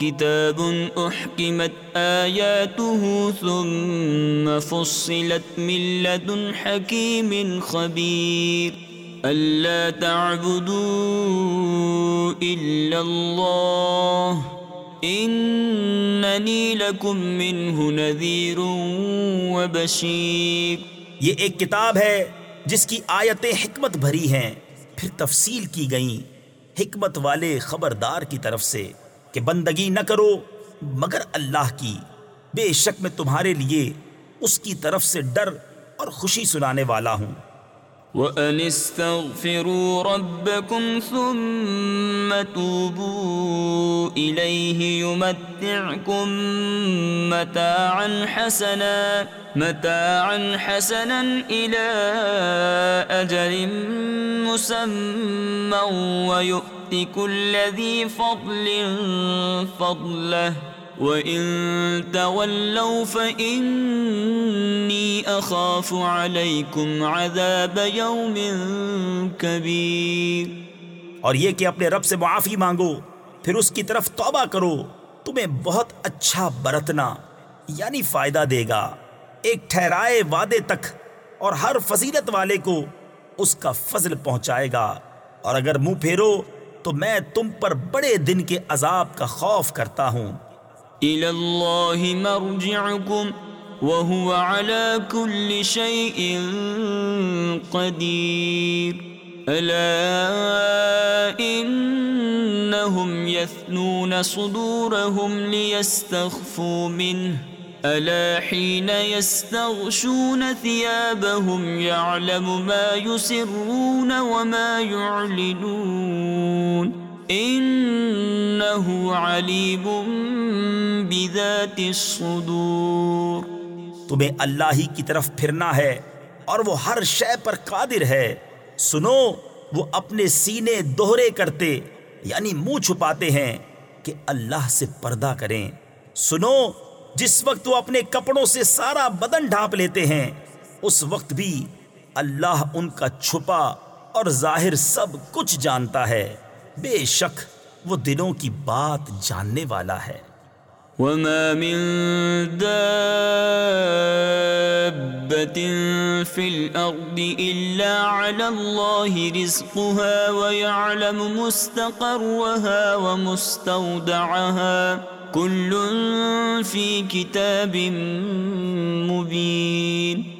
کتاب احکمت آیاته ثم فصلت من لدن حکیم خبیر ألا تعبدوا إلا الله إنني لكم منه نذير وبشير یہ ایک کتاب ہے جس کی آیتیں حکمت بھری ہیں، پھر تفصیل کی گئیں حکمت والے خبردار کی طرف سے۔ کہ بندگی نہ کرو، مگر اللہ کی۔ بے شک میں تمہارے لیے اس کی طرف سے ڈر اور خوشی سنانے والا ہوں۔ وَأَنِ اسْتَغْفِرُوا رَبَّكُمْ ثُمَّ تُوبُوا إِلَيْهِ يُمَتِّعْكُمْ مَتَاعًا حَسَنًا مَتَاعًا حَسَنًا إِلَى أَجَلٍ مُسَمًّى وَيُؤْتِ كُلَّ ذِي فَضْلٍ فَضْلَهُ وَإِن تَوَلَّوْا فَإِنِّي أَخَافُ عَلَيْكُمْ عَذَابَ يَوْمٍ كَبِيرٍ اور یہ کہ اپنے رب سے معافی مانگو، پھر اس کی طرف توبہ کرو، تمہیں بہت اچھا برتنا یعنی فائدہ دے گا۔ ایک ٹھہرائے وعدے تک اور ہر فضیلت والے کو اس کا فضل پہنچائے گا۔ اور اگر منہ پھیرو، تو میں تم پر بڑے دن کے عذاب کا خوف کرتا ہوں۔ إلى الله مرجعكم وهو على كل شيء قدير. ألا إنهم يثنون صدورهم ليستخفوا منه. ألا حين يستغشون ثيابهم يعلم ما يسرون وما يعلنون. انہو علیم بذات الصدور. تمہیں اللہ ہی کی طرف پھرنا ہے اور وہ ہر شے پر قادر ہے۔ سنو، وہ اپنے سینے دوہرے کرتے یعنی منہ چھپاتے ہیں کہ اللہ سے پردہ کریں۔ سنو، جس وقت وہ اپنے کپڑوں سے سارا بدن ڈھانپ لیتے ہیں، اس وقت بھی اللہ ان کا چھپا اور ظاہر سب کچھ جانتا ہے۔ بے شک وہ دلوں کی بات جاننے والا ہے۔ وما من دابة في الأرض إلا على الله رزقها ويعلم مستقرها ومستودعها۔ كل في كتاب مبين۔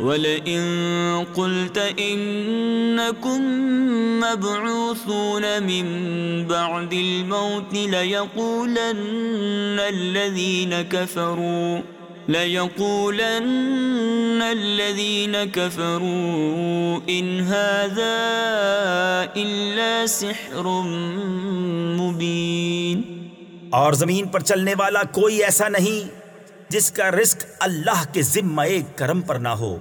وَلَئِن قُلْتَ إِنَّكُمْ مَبْعُوثُونَ مِنْ بَعْدِ الْمَوْتِ لَيَقُولَنَّ الَّذِينَ كَفَرُوا، لَيَقُولَنَّ الَّذِينَ كَفَرُوا إِنْ هَذَا إِلَّا سِحْرٌ مُبِينٌ۔ اور زمین پر چلنے والا کوئی ایسا نہیں جس کا رزق اللہ کے ذمہ کرم پر نہ ہو،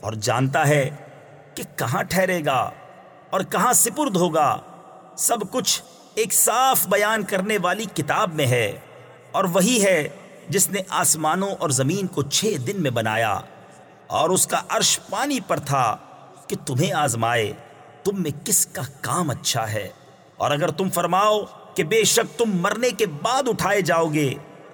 اور جانتا ہے کہ کہاں ٹھہرے گا اور کہاں سپرد ہوگا۔ سب کچھ ایک صاف بیان کرنے والی کتاب میں ہے، اور وہی ہے جس نے آسمانوں اور زمین کو چھ دن میں بنایا، اور اس کا عرش پانی پر تھا کہ تمہیں آزمائے، تم میں کس کا کام اچھا ہے۔ اور اگر تم فرماؤ کہ بے شک تم مرنے کے بعد اٹھائے جاؤ گے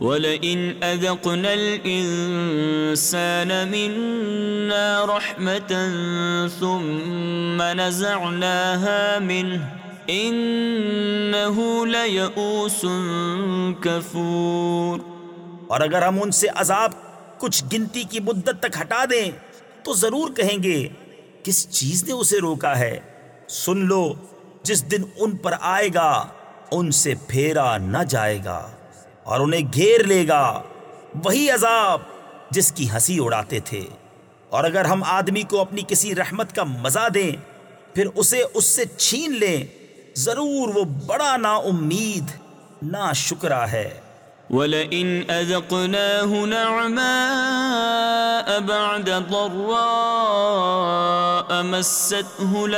ولئن أذقنا الإنسان منا رحمة ثم نزعناها منه إنه ليئوس كفور اور اگر ہم ان سے عذاب کچھ گنتی کی مدت تک ہٹا دیں تو ضرور کہیں گے، کس چیز نے اسے روکا ہے؟ سن لو، جس دن ان پر آئے گا، ان سے پھیرا نہ جائے گا۔ اور انہیں گھیر لے گا۔ وہی عذاب جس کی ہنسی اڑاتے تھے۔ اور اگر ہم آدمی کو اپنی کسی رحمت کا مزہ دیں، پھر اسے اس سے چھین لیں، ضرور وہ بڑا نا امید، نا شکرہ ہے۔ ولئن أذقناه نعماء بعد ضراء مسته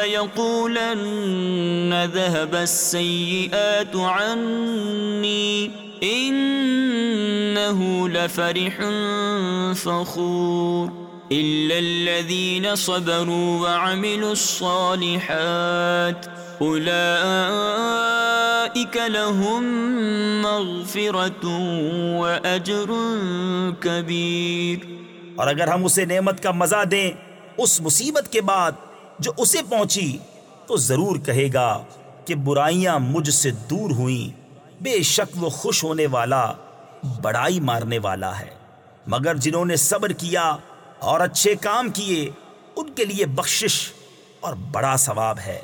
ليقولن ذهب السيئات عني إنه لفرح فخور. إلا الذين صبروا وعملوا الصالحات اولئیک لهم مغفرت و اجر کبیر اور اگر ہم اسے نعمت کا مزہ دیں اس مصیبت کے بعد جو اسے پہنچی، تو ضرور کہے گا کہ برائیاں مجھ سے دور ہوئیں۔ بے شک وہ خوش ہونے والا، بڑائی مارنے والا ہے۔ مگر جنہوں نے صبر کیا اور اچھے کام کیے، ان کے لیے بخشش اور بڑا ثواب ہے۔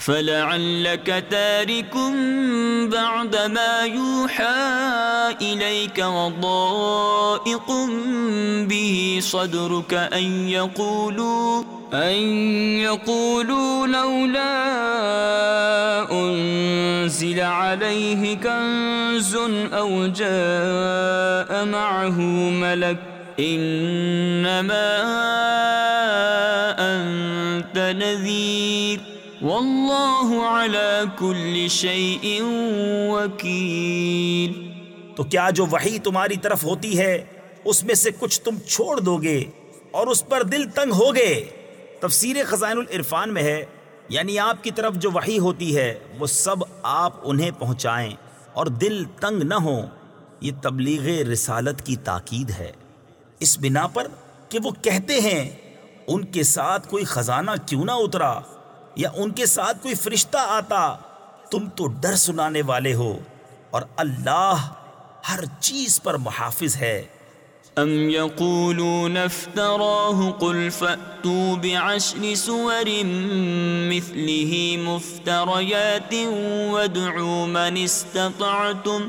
فلعلك تارك بعد ما يوحى إليك وضائق به صدرك أن يقولوا أن يقولوا لولا أنزل عليه كنز أو جاء معه ملك إنما أنت نذير واللہ علی کل شیء وکیل. تو کیا جو وحی تمہاری طرف ہوتی ہے، اس میں سے کچھ تم چھوڑ دو گے اور اس پر دل تنگ ہوگے؟ تفسیر خزائن العرفان میں ہے یعنی آپ کی طرف جو وحی ہوتی ہے، وہ سب آپ انہیں پہنچائیں اور دل تنگ نہ ہوں۔ یہ تبلیغ رسالت کی تاکید ہے۔ اس بنا پر کہ وہ کہتے ہیں، ان کے ساتھ کوئی خزانہ کیوں نہ اترا؟ یا ان کے ساتھ کوئی فرشتہ آتا، تم تو ڈر سنانے والے ہو، اور اللہ ہر چیز پر محافظ ہے۔ ام يقولون افتراه قل فأتوا بعشر سور مثله مفتريات وادعوا من استطعتم۔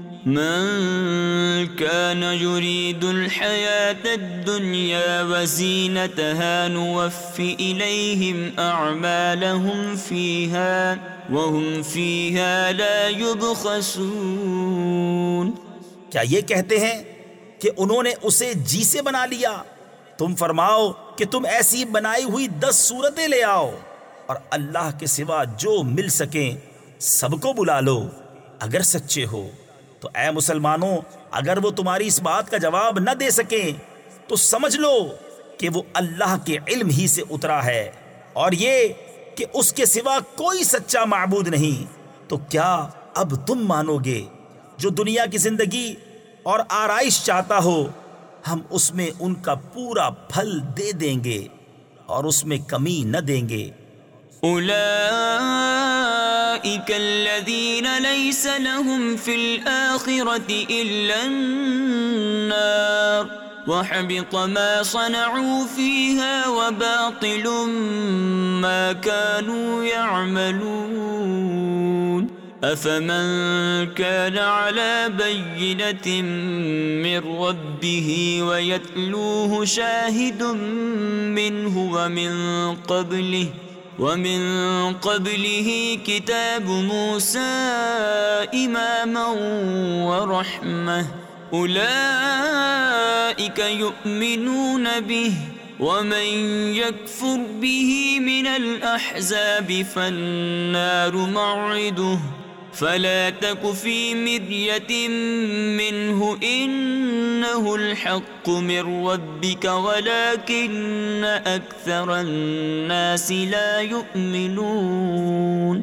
من كان يريد الحياة الدنيا وزينتها نوف إليهم أعمالهم فيها وهم فيها لا يبخسون کیا یہ کہتے ہیں کہ انہوں نے اسے جی سے بنا لیا؟ تم فرماؤ کہ تم ایسی بنائی ہوئی دس صورتیں لے آؤ اور اللہ کے سوا جو مل سکیں سب کو بلا لو، اگر سچے ہو۔ تو اے مسلمانوں، اگر وہ تمہاری اس بات کا جواب نہ دے سکیں، تو سمجھ لو کہ وہ اللہ کے علم ہی سے اترا ہے۔ اور یہ کہ اس کے سوا کوئی سچا معبود نہیں۔ تو کیا اب تم مانو گے، جو دنیا کی زندگی اور آرائش چاہتا ہو، ہم اس میں ان کا پورا پھل دے دیں گے اور اس میں کمی نہ دیں گے۔ أولئك الذين ليس لهم في الآخرة إلا النار وحبط ما صنعوا فيها وباطل ما كانوا يعملون أفمن كان على بينة من ربه ويتلوه شاهد منه ومن قبله ومن قبله كتاب موسى إماما ورحمة. أولئك يؤمنون به ومن يكفر به من الأحزاب فالنار موعده. فلا تك في مرية منه إنه الحق من ربك ولكن أكثر الناس لا يؤمنون.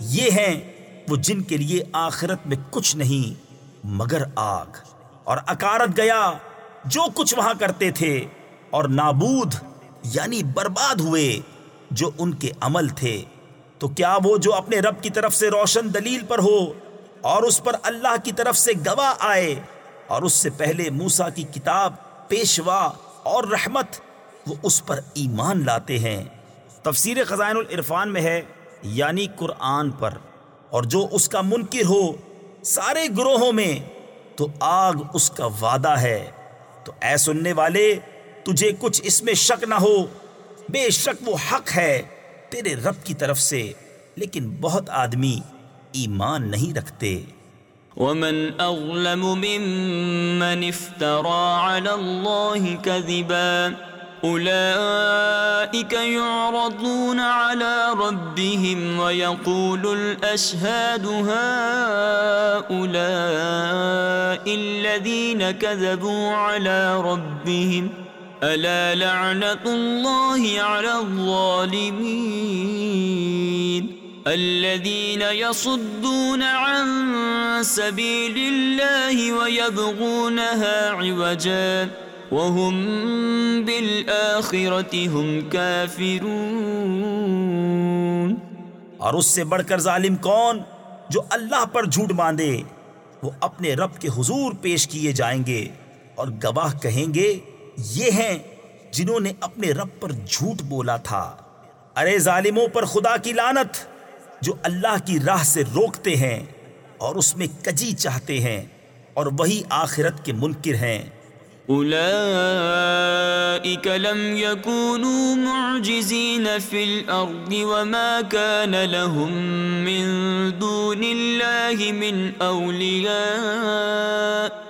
یہ ہیں وہ جن کے لیے آخرت میں کچھ نہیں، مگر آگ اور اکارت گیا جو کچھ وہاں کرتے تھے اور نابود یعنی برباد ہوئے جو ان کے عمل تھے۔ تو کیا وہ جو اپنے رب کی طرف سے روشن دلیل پر ہو اور اس پر اللہ کی طرف سے گواہ آئے اور اس سے پہلے موسا کی کتاب، پیشوا اور رحمت، وہ اس پر ایمان لاتے ہیں۔ تفسیر خزائن العرفان میں ہے یعنی قرآن پر۔ اور جو اس کا منکر ہو سارے گروہوں میں، تو آگ اس کا وعدہ ہے۔ تو اے سننے والے، تجھے کچھ اس میں شک نہ ہو۔ بے شک وہ حق ہے۔ تیرے رب کی طرف سے، لیکن بہت آدمی ایمان نہیں رکھتے۔ ومن اظلم ممن افترى على الله كذبا اولئك يعرضون على ربهم ويقول الاشهاد هؤلاء الذين كذبوا على ربهم ألا لعنة الله على الظالمين الذين يصدون عن سبيل الله ويبغونها عوجا وهم بالآخرة هم كافرون اور اس سے بڑھ کر ظالم کون جو اللہ پر جھوٹ باندھے؟ وہ اپنے رب کے حضور پیش کیے جائیں گے اور گواہ کہیں گے یہ ہیں جنہوں نے اپنے رب پر جھوٹ بولا تھا۔ ارے ظالموں پر خدا کی لانت جو اللہ کی راہ سے روکتے ہیں اور اس میں کجی چاہتے ہیں اور وہی آخرت کے منکر ہیں۔ أولئك لم يكونوا معجزين في الأرض وما كان لهم من دون الله من أولياء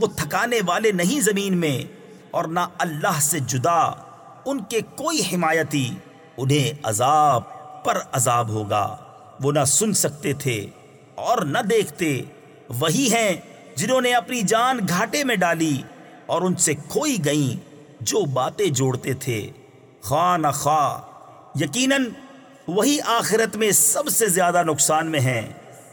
وہ تھکانے والے نہیں زمین میں اور نہ اللہ سے جدا، ان کے کوئی حمایتی، انہیں عذاب پر عذاب ہوگا۔ وہ نہ سن سکتے تھے اور نہ دیکھتے۔ وہی ہیں جنہوں نے اپنی جان گھاٹے میں ڈالی اور ان سے کھوئی گئیں جو باتیں جوڑتے تھے۔ خواہ نہ خواہ، یقیناً وہی آخرت میں سب سے زیادہ نقصان میں ہیں۔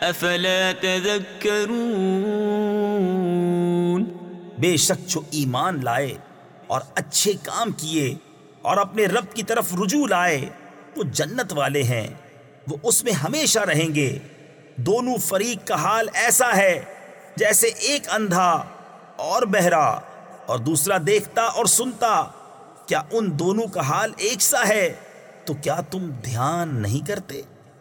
افلا تذكرون بے شک جو ایمان لائے اور اچھے کام کیے اور اپنے رب کی طرف رجوع لائے، وہ جنت والے ہیں، وہ اس میں ہمیشہ رہیں گے۔ دونوں فریق کا حال ایسا ہے جیسے ایک اندھا اور بہرا اور دوسرا دیکھتا اور سنتا۔ کیا ان دونوں کا حال ایک سا ہے؟ تو کیا تم دھیان نہیں کرتے؟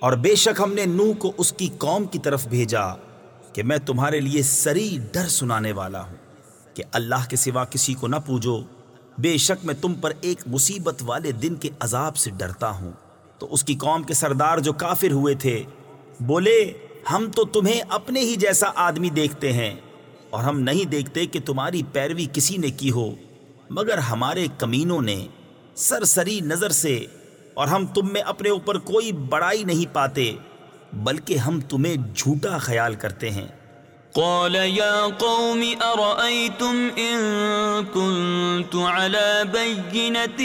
اور بے شک ہم نے نوح کو اس کی قوم کی طرف بھیجا کہ میں تمہارے لیے سری ڈر سنانے والا ہوں کہ اللہ کے سوا کسی کو نہ پوجو۔ بے شک میں تم پر ایک مصیبت والے دن کے عذاب سے ڈرتا ہوں۔ تو اس کی قوم کے سردار جو کافر ہوئے تھے، بولے، ہم تو تمہیں اپنے ہی جیسا آدمی دیکھتے ہیں اور ہم نہیں دیکھتے کہ تمہاری پیروی کسی نے کی ہو، مگر ہمارے کمینوں نے سرسری نظر سے اور ہم تم میں اپنے اوپر کوئی بڑائی نہیں پاتے، بلکہ ہم تمہیں جھوٹا خیال کرتے ہیں۔ قال يا قوم أرأيتم إن كنت على بينة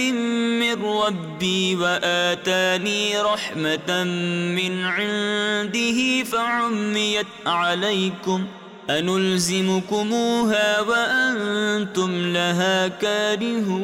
من ربي وآتاني رحمة من عنده فعميت عليكم أنلزمكموها وأنتم لها كارهون۔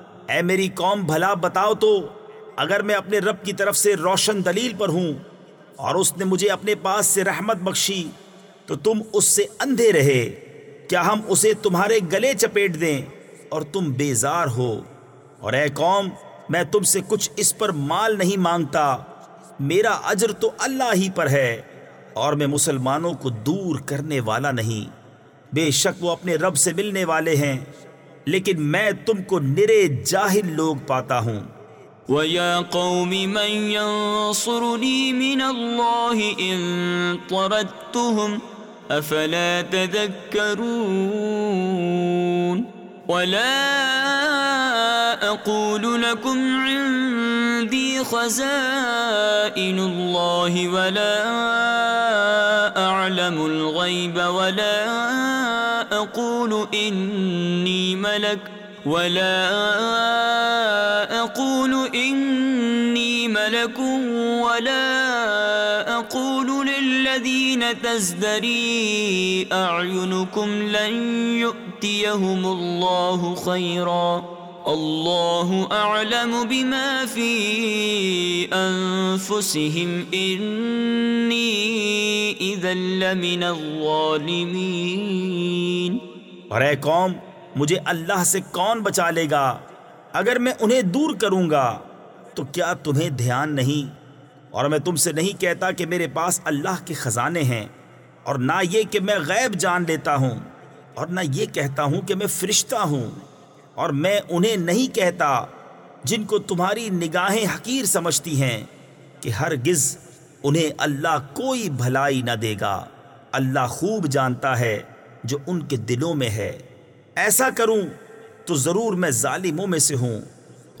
اے میری قوم، بھلا بتاؤ تو، اگر میں اپنے رب کی طرف سے روشن دلیل پر ہوں اور اس نے مجھے اپنے پاس سے رحمت بخشی، تو تم اس سے اندھے رہے۔ کیا ہم اسے تمہارے گلے چپیٹ دیں اور تم بیزار ہو؟ اور اے قوم، میں تم سے کچھ اس پر مال نہیں مانگتا۔ میرا اجر تو اللہ ہی پر ہے اور میں مسلمانوں کو دور کرنے والا نہیں۔ بے شک وہ اپنے رب سے ملنے والے ہیں۔ لیکن میں تم کو نرے جاہل لوگ پاتا ہوں۔ وَيَا قَوْمِ من يَنصُرُنِي مِنَ اللَّهِ إِن طَرَدْتُهُمْ أَفَلَا تَذَكَّرُونَ ولا أقول لكم عندي خزائن الله ولا أعلم الغيب ولا أقول إني ملك ولا أقول إني ملك ولا أقول للذين تزدري أعينكم لن يؤتيهم الله خيرا. الله أعلم بما في أنفسهم. إني إذا لمن الظالمين. اور اے قوم، مجھے اللہ سے کون بچا لے گا؟ اگر میں انہیں دور کروں گا، تو کیا تمہیں دھیان نہیں؟ اور میں تم سے نہیں کہتا کہ میرے پاس اللہ کے خزانے ہیں اور نہ یہ کہ میں غیب جان لیتا ہوں اور نہ یہ کہتا ہوں کہ میں فرشتہ ہوں اور میں انہیں نہیں کہتا جن کو تمہاری نگاہیں حقیر سمجھتی ہیں کہ ہرگز انہیں اللہ کوئی بھلائی نہ دے گا۔ اللہ خوب جانتا ہے جو ان کے دلوں میں ہے۔ ایسا کروں تو ضرور میں ظالموں میں سے ہوں۔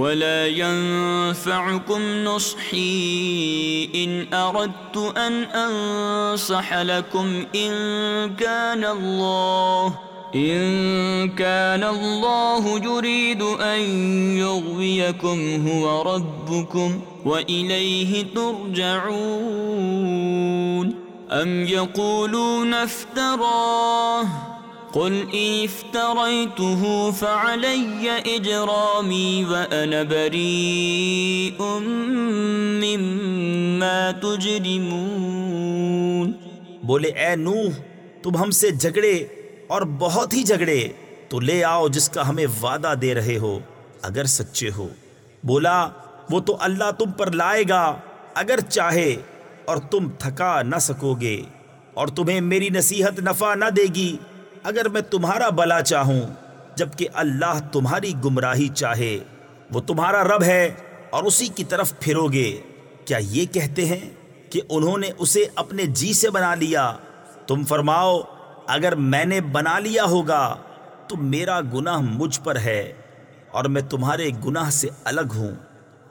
ولا ينفعكم نصحي إن أردت أن أنصح لكم إن كان الله إن كان الله يريد أن يغويكم هو ربكم وإليه ترجعون أم يقولون افتراه قل افتريته فعلي إجرامي وأنا بريء مما تجرمون. بولے، اے نوح، تم ہم سے جھگڑے اور بہت ہی جھگڑے، تو لے آؤ جس کا ہمیں وعدہ دے رہے ہو، اگر سچے ہو۔ بولا، وہ تو اللہ تم پر لائے گا، اگر چاہے، اور تم تھکا نہ سکو گے، اور تمہیں میری نصیحت نفع نہ دے گی۔ اگر میں تمہارا بلا چاہوں، جبکہ اللہ تمہاری گمراہی چاہے، وہ تمہارا رب ہے اور اسی کی طرف پھرو گے۔ کیا یہ کہتے ہیں کہ انہوں نے اسے اپنے جی سے بنا لیا؟ تم فرماؤ، اگر میں نے بنا لیا ہوگا تو میرا گناہ مجھ پر ہے اور میں تمہارے گناہ سے الگ ہوں۔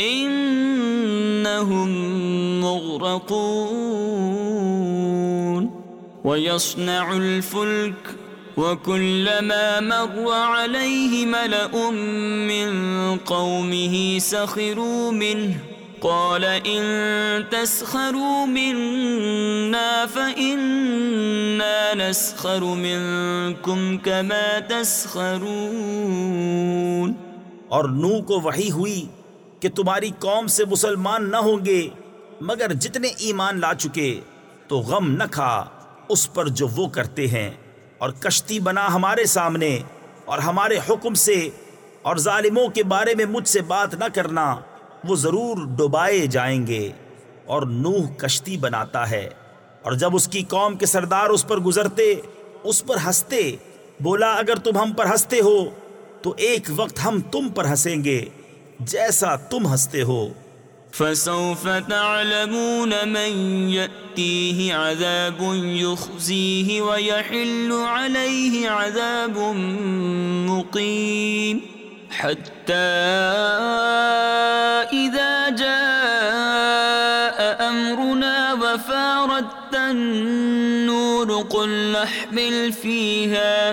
انہم مغرقون ويصنع الفلك وكلما مر عليه ملأ من قومه سخروا منه قال إن تسخروا منا فإنا نسخر منكم كما تسخرون اور نو کو وحی ہوئی کہ تمہاری قوم سے مسلمان نہ ہوں گے، مگر جتنے ایمان لا چکے، تو غم نہ کھا، اس پر جو وہ کرتے ہیں۔ اور کشتی بنا ہمارے سامنے، اور ہمارے حکم سے، اور ظالموں کے بارے میں مجھ سے بات نہ کرنا، وہ ضرور ڈبائے جائیں گے۔ اور نوح کشتی بناتا ہے، اور جب اس کی قوم کے سردار اس پر گزرتے، اس پر ہنستے، بولا اگر تم ہم پر ہنستے ہو، تو ایک وقت ہم تم پر ہنسیں گے۔ جیسا تم ہنستے ہو۔ فسوف تعلمون من يأتيه عذاب يخزيه ويحل عليه عذاب مقيم حتى إذا جاء أمرنا وفارت النور قل نحمل فيها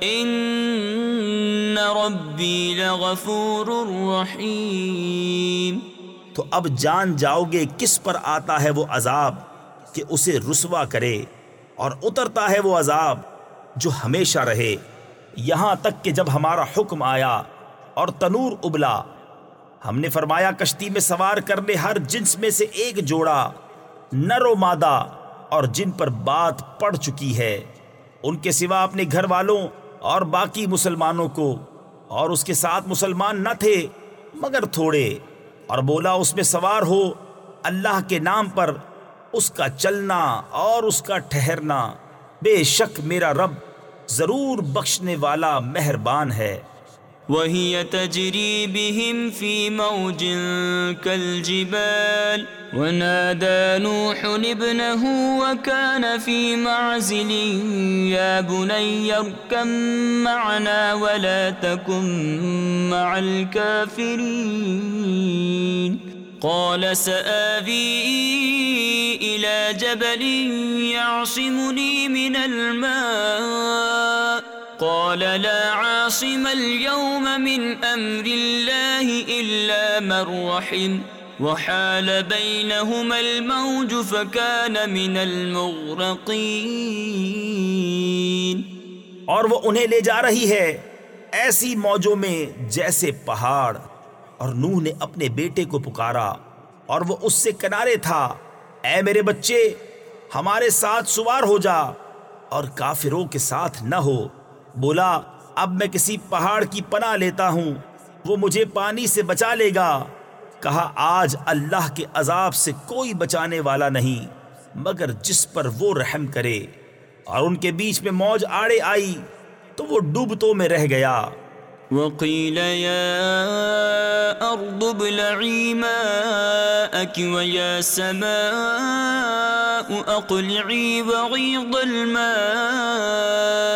ان ربی لغفور رحیم تو اب جان جاؤ گے کس پر آتا ہے وہ عذاب کہ اسے رسوا کرے اور اترتا ہے وہ عذاب جو ہمیشہ رہے۔ یہاں تک کہ جب ہمارا حکم آیا اور تنور ابلا، ہم نے فرمایا کشتی میں سوار کرنے ہر جنس میں سے ایک جوڑا، نر و مادہ اور جن پر بات پڑ چکی ہے۔ ان کے سوا اپنے گھر والوں اور باقی مسلمانوں کو، اور اس کے ساتھ مسلمان نہ تھے، مگر تھوڑے۔ اور بولا، اس میں سوار ہو، اللہ کے نام پر اس کا چلنا اور اس کا ٹھہرنا۔ بے شک میرا رب ضرور بخشنے والا مہربان ہے۔ وهي تجري بهم في موج كالجبال ونادى نوح ابنه وكان في معزل يا بني اركم معنا ولا تكن مع الكافرين قال سآبي إلى جبل يعصمني من الماء قال لا عاصم اليوم من أمر الله إلا من رحم وحال بينهما الموج فكان من المغرقين. اور وہ انہیں لے جا رہی ہے ایسی موجوں میں جیسے پہاڑ، اور نوح نے اپنے بیٹے کو پکارا، اور وہ اس سے کنارے تھا۔ اے میرے بچے، ہمارے ساتھ سوار ہو جا، اور کافروں کے ساتھ نہ ہو۔ بولا، اب میں کسی پہاڑ کی پناہ لیتا ہوں، وہ مجھے پانی سے بچا لے گا۔ کہا، آج اللہ کے عذاب سے کوئی بچانے والا نہیں، مگر جس پر وہ رحم کرے۔ اور ان کے بیچ میں موج آڑے آئی، تو وہ ڈوبتوں میں رہ گیا۔ وقيل يا أرض ابلعي ماءك ويا سماء أقلعي وغيض الماء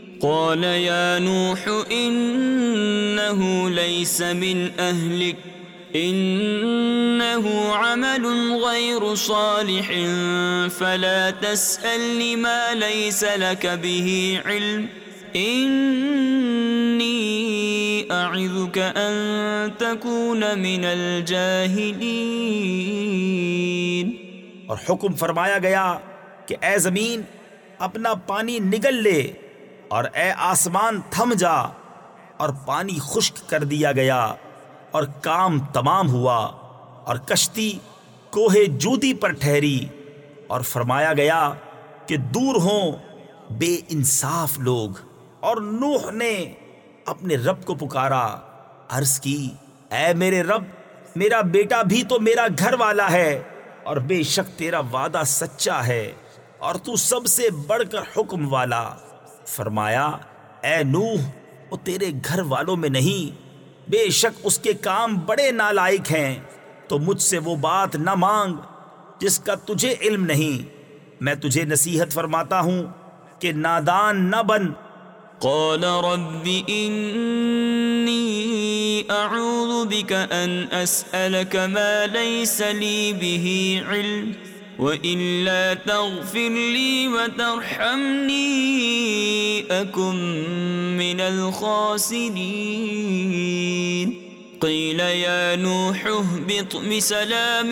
قال يا نوح إنه ليس من أهلك انه عمل غير صالح، فلا تسألني ما ليس لك به علم اني اعذك ان تكون من الجاهلين. اور حکم فرمایا گیا کہ اے زمین، اپنا پانی نگل لے اور اے آسمان تھم جا اور پانی خشک کر دیا گیا اور کام تمام ہوا اور کشتی کوہ جودی پر ٹھہری اور فرمایا گیا کہ دور ہوں بے انصاف لوگ اور نوح نے اپنے رب کو پکارا، عرض کی، اے میرے رب، میرا بیٹا بھی تو میرا گھر والا ہے اور بے شک تیرا وعدہ سچا ہے اور تو سب سے بڑھ کر حکم والا۔ فرمایا، اے نوح، وہ تیرے گھر والوں میں نہیں، بے شک اس کے کام بڑے نالائق ہیں، تو مجھ سے وہ بات نہ مانگ جس کا تجھے علم نہیں۔ میں تجھے نصیحت فرماتا ہوں کہ نادان نہ بن۔ قال رب انی اعوذ بك ان اسألك ما ليس لي به علم۔ وإلا تغفر لي وترحمني أكن من الخاسرين قيل يا نوح اهبط بسلام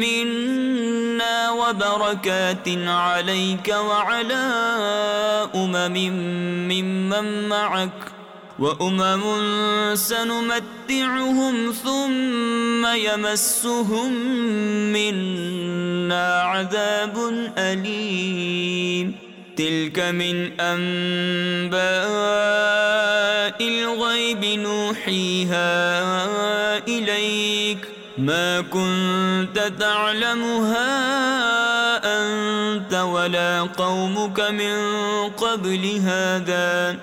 منا وبركات عليك وعلى أمم ممن معك وأمم سنمتعهم ثم يمسهم منا عذاب أليم تلك من أنباء الغيب نوحيها إليك ما كنت تعلمها أنت ولا قومك من قبل هذا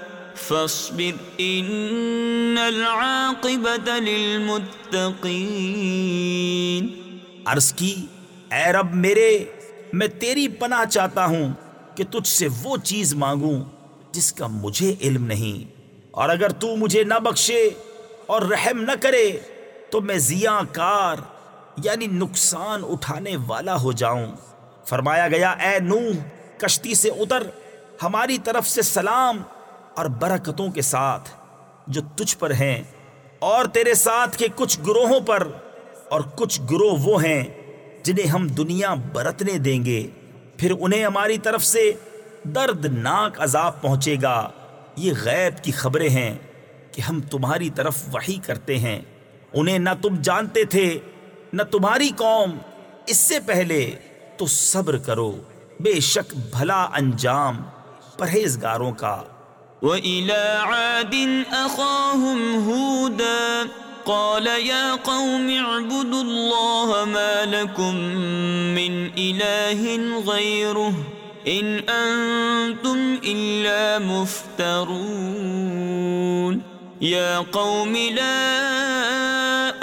فاصبر ان العاقبت للمتقین عرض کی، اے رب میرے، میں تیری پناہ چاہتا ہوں کہ تجھ سے وہ چیز مانگوں جس کا مجھے علم نہیں۔ اور اگر تو مجھے نہ بخشے اور رحم نہ کرے، تو میں زیاں کار یعنی نقصان اٹھانے والا ہو جاؤں۔ فرمایا گیا، اے نوح، کشتی سے اتر، ہماری طرف سے سلام اور برکتوں کے ساتھ جو تجھ پر ہیں اور تیرے ساتھ کے کچھ گروہوں پر اور کچھ گروہ وہ ہیں جنہیں ہم دنیا برتنے دیں گے۔ پھر انہیں ہماری طرف سے دردناک عذاب پہنچے گا۔ یہ غیب کی خبریں ہیں کہ ہم تمہاری طرف وحی کرتے ہیں۔ انہیں نہ تم جانتے تھے، نہ تمہاری قوم۔ اس سے پہلے تو صبر کرو۔ بے شک بھلا انجام پرہیزگاروں کا۔ وإلى عاد أخاهم هودا قال يا قوم اعبدوا الله ما لكم من إله غيره إن أنتم إلا مفترون يا قوم لا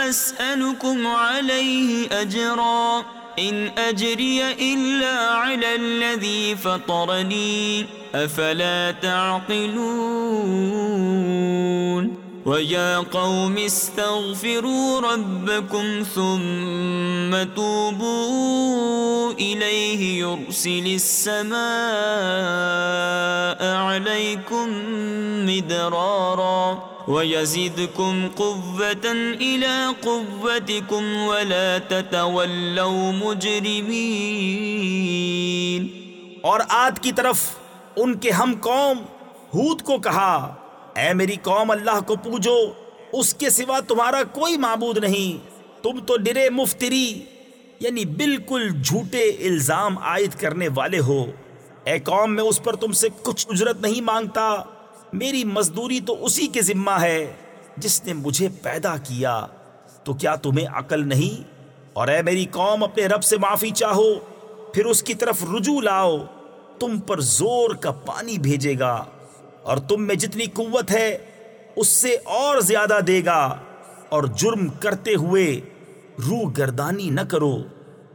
أسألكم عليه أجراً ان اجری الا على الذي فطرني افلا تعقلون؟ ويا قوم استغفروا ربكم ثم توبوا اليه يرسل السماء عليكم مدرارا. ويزدكم قوة إلى قوتكم ولا تتولوا مجرمين۔ اور آد کی طرف ان کے ہم قوم، ہود کو کہا، اے میری قوم، اللہ کو پوجو، اس کے سوا تمہارا کوئی معبود نہیں۔ تم تو ڈرے مفتری یعنی بالکل جھوٹے الزام عائد کرنے والے ہو۔ اے قوم، میں اس پر تم سے کچھ اجرت نہیں مانگتا۔ میری مزدوری تو اسی کے ذمہ ہے جس نے مجھے پیدا کیا۔ تو کیا تمہیں عقل نہیں؟ اور اے میری قوم، اپنے رب سے معافی چاہو، پھر اس کی طرف رجوع لاؤ۔ تم پر زور کا پانی بھیجے گا، اور تم میں جتنی قوت ہے، اس سے اور زیادہ دے گا۔ اور جرم کرتے ہوئے روح گردانی نہ کرو۔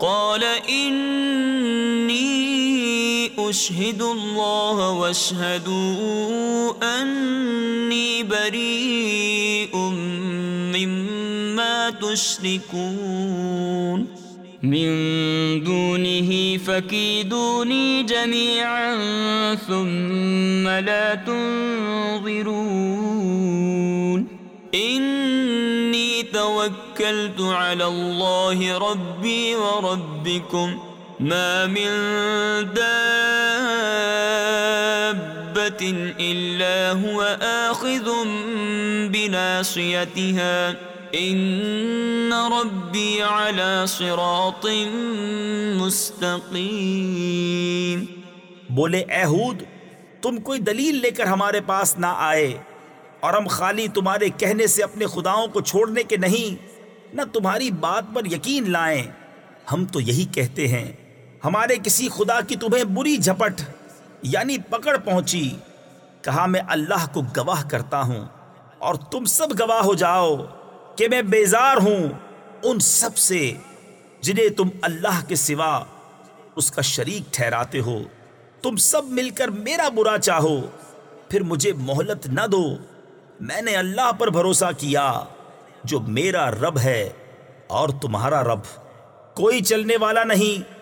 قال إني أشهد الله واشهدوا أني بريء مما تشركون. من دونه فكيدوني جميعا ثم لا تنظرون. إني توكلت على الله ربي وربكم. ما من دابة إلا هو آخذ بناصيتها. إن ربي على صراط مستقيم. بولے، اے ہود، تم کوئی دلیل لے کر ہمارے پاس نہ آئے۔ اور ہم خالی تمہارے کہنے سے اپنے خداؤں کو چھوڑنے کے نہیں، نہ تمہاری بات پر یقین لائیں۔ ہم تو یہی کہتے ہیں، ہمارے کسی خدا کی تمہیں بری جھپٹ یعنی پکڑ پہنچی۔ کہا میں اللہ کو گواہ کرتا ہوں، اور تم سب گواہ ہو جاؤ کہ میں بیزار ہوں ان سب سے جنہیں تم اللہ کے سوا اس کا شریک ٹھہراتے ہو۔ تم سب مل کر میرا برا چاہو، پھر مجھے مہلت نہ دو۔ میں نے اللہ پر بھروسہ کیا جو میرا رب ہے اور تمہارا رب کوئی چلنے والا نہیں،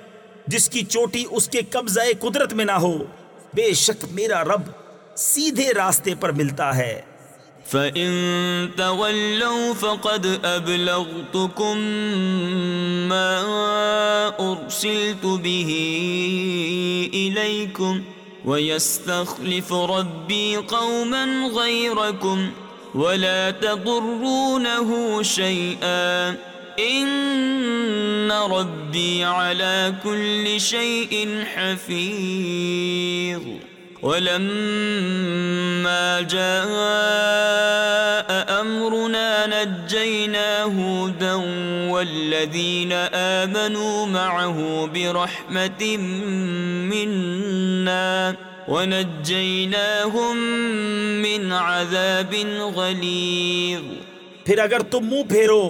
جس کی چوٹی اس کے قبضہ قدرت میں نہ ہو۔ بے شک میرا رب سیدھے راستے پر ملتا ہے۔ فَإِن تَوَلَّوْا فَقَدْ أَبْلَغْتُكُمْ مَا أُرْسِلْتُ بِهِ إِلَيْكُمْ وَيَسْتَخْلِفُ رَبِّي قَوْمًا غَيْرَكُمْ وَلَا تَضُرُّونَهُ شَيْئًا إِنَّ رَبِّي عَلَى كُلِّ شَيْءٍ حَفِيظٌ ولما جاء أمرنا نجينا هودا والذين آمنوا معه برحمة منا ونجيناهم من عذاب غليظ. پھر اگر تم منہ پھیرو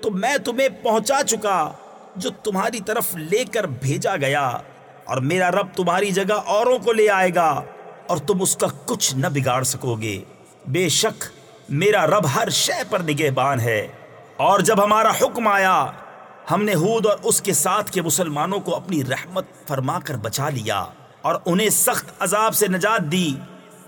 تو میں تمہیں پہنچا چکا جو تمہاری طرف لے کر بھیجا گیا۔ اور میرا رب تمہاری جگہ اوروں کو لے آئے گا اور تم اس کا کچھ نہ بگاڑ سکو گے بے شک میرا رب ہر شے پر نگہبان ہے۔ اور جب ہمارا حکم آیا، ہم نے ہود اور اس کے ساتھ کے مسلمانوں کو اپنی رحمت فرما کر بچا لیا اور انہیں سخت عذاب سے نجات دی۔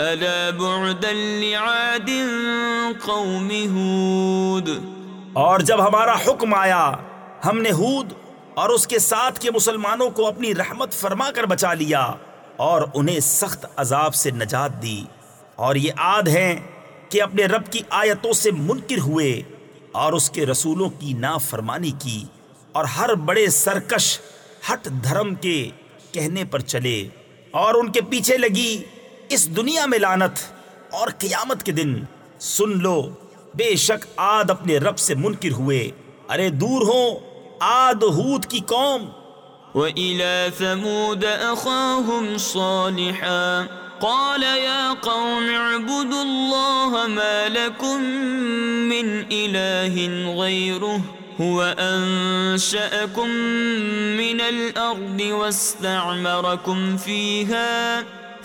ألا بعدا لعاد قوم هود؟ اور جب ہمارا حکم آیا، ہم نے ہود اور اس کے ساتھ کے مسلمانوں کو اپنی رحمت فرما کر بچا لیا اور انہیں سخت عذاب سے نجات دی۔ اور یہ عاد ہیں کہ اپنے رب کی آیتوں سے منکر ہوئے اور اس کے رسولوں کی نافرمانی کی اور ہر بڑے سرکش، ہٹ دھرم کے کہنے پر چلے اور ان کے پیچھے لگی۔ اس دنیا میں لانت اور قیامت کے دن سن لو، بے شک آد اپنے رب سے منکر ہوئے۔ ارے دور ہو، آد ہود کی قوم۔ وإلى ثمود أخاهم صالحا۔ قال يا قوم اعبدوا الله ما لكم من إله غيره۔ هو أنشأكم من الأرض واستعمركم فيها۔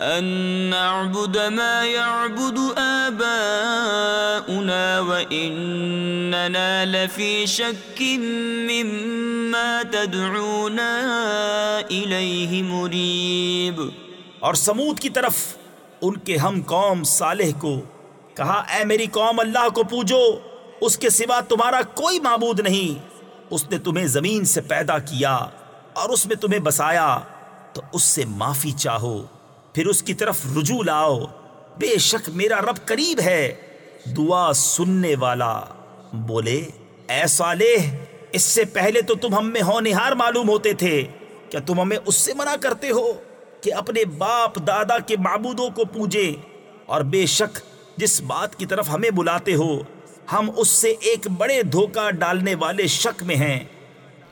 أن نعبد ما يعبد آباؤنا وإننا لفي شك مما تدعونا إليه مريب. اور سمود کی طرف ان کے ہم قوم صالح کو کہا، اے میری قوم، اللہ کو پوجو، اس کے سوا تمہارا کوئی معبود نہیں۔ اس نے تمہیں زمین سے پیدا کیا اور اس میں تمہیں بسایا، تو اس سے معافی چاہو۔ پھر اس کی طرف رجوع لاؤ۔ بے شک میرا رب قریب ہے۔ دعا سننے والا۔ بولے، اے صالح، اس سے پہلے تو تم ہم میں ہونہار معلوم ہوتے تھے۔ کیا تم ہمیں اس سے منع کرتے ہو کہ اپنے باپ دادا کے معبودوں کو پوجے؟ اور بے شک جس بات کی طرف ہمیں بلاتے ہو، ہم اس سے ایک بڑے دھوکہ ڈالنے والے شک میں ہیں۔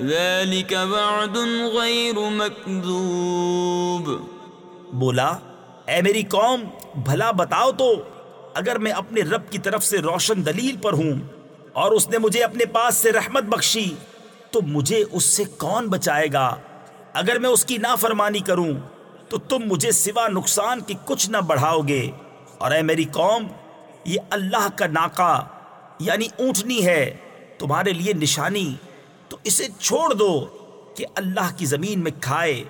ذلك وعد غير مكذوب. بولا، اے میری قوم، بھلا بتاؤ تو، اگر میں اپنے رب کی طرف سے روشن دلیل پر ہوں اور اس نے مجھے اپنے پاس سے رحمت بخشی، تو مجھے اس سے کون بچائے گا؟ اگر میں اس کی نافرمانی کروں، تو تم مجھے سوا نقصان کی کچھ نہ بڑھاؤ گے۔ اور اے میری قوم، یہ اللہ کا ناکا یعنی اونٹنی ہے، تمہارے لیے نشانی۔ تو اسے چھوڑ دو کہ اللہ کی زمین میں کھائے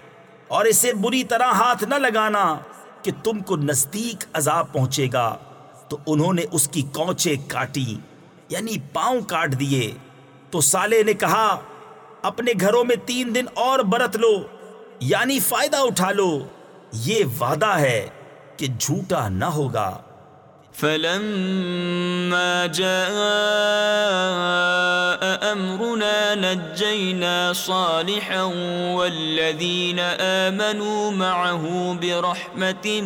اور اسے بری طرح ہاتھ نہ لگانا کہ تم کو نزدیک عذاب پہنچے گا۔ تو انہوں نے اس کی کونچے کاٹی یعنی پاؤں کاٹ دیے۔ تو سالے نے کہا، اپنے گھروں میں تین دن اور برت لو یعنی فائدہ اٹھا لو۔ یہ وعدہ ہے کہ جھوٹا نہ ہوگا۔ فلما جاء أمرنا نجينا صالحا والذين آمنوا معه برحمة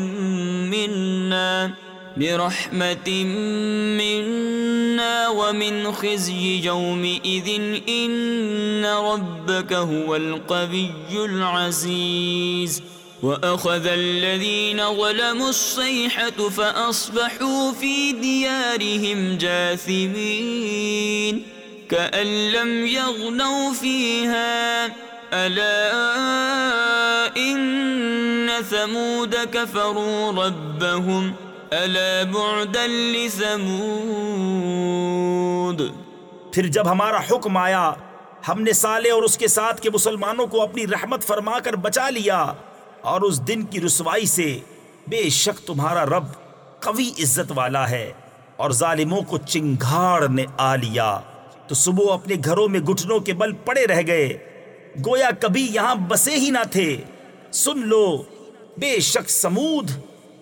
منا برحمة منا ومن خزي يومئذ إن ربك هو القوي العزيز. وأخذ الذين ظلموا الصيحة فأصبحوا في ديارهم جاثمين كأن لم يغنوا فيها ألا إن ثمود كفروا ربهم ألا بعدا لثمود پھر جب ہمارا حکم آیا، ہم نے سالے اور اس کے ساتھ کے مسلمانوں کو اپنی رحمت فرما کر بچا لیا۔ اور اس دن کی رسوائی سے بے شک تمہارا رب قوی عزت والا ہے اور ظالموں کو چنگھاڑ نے آ لیا۔ تو صبح اپنے گھروں میں گھٹنوں کے بل پڑے رہ گئے۔ گویا کبھی یہاں بسے ہی نہ تھے۔ سن لو، بے شک سمود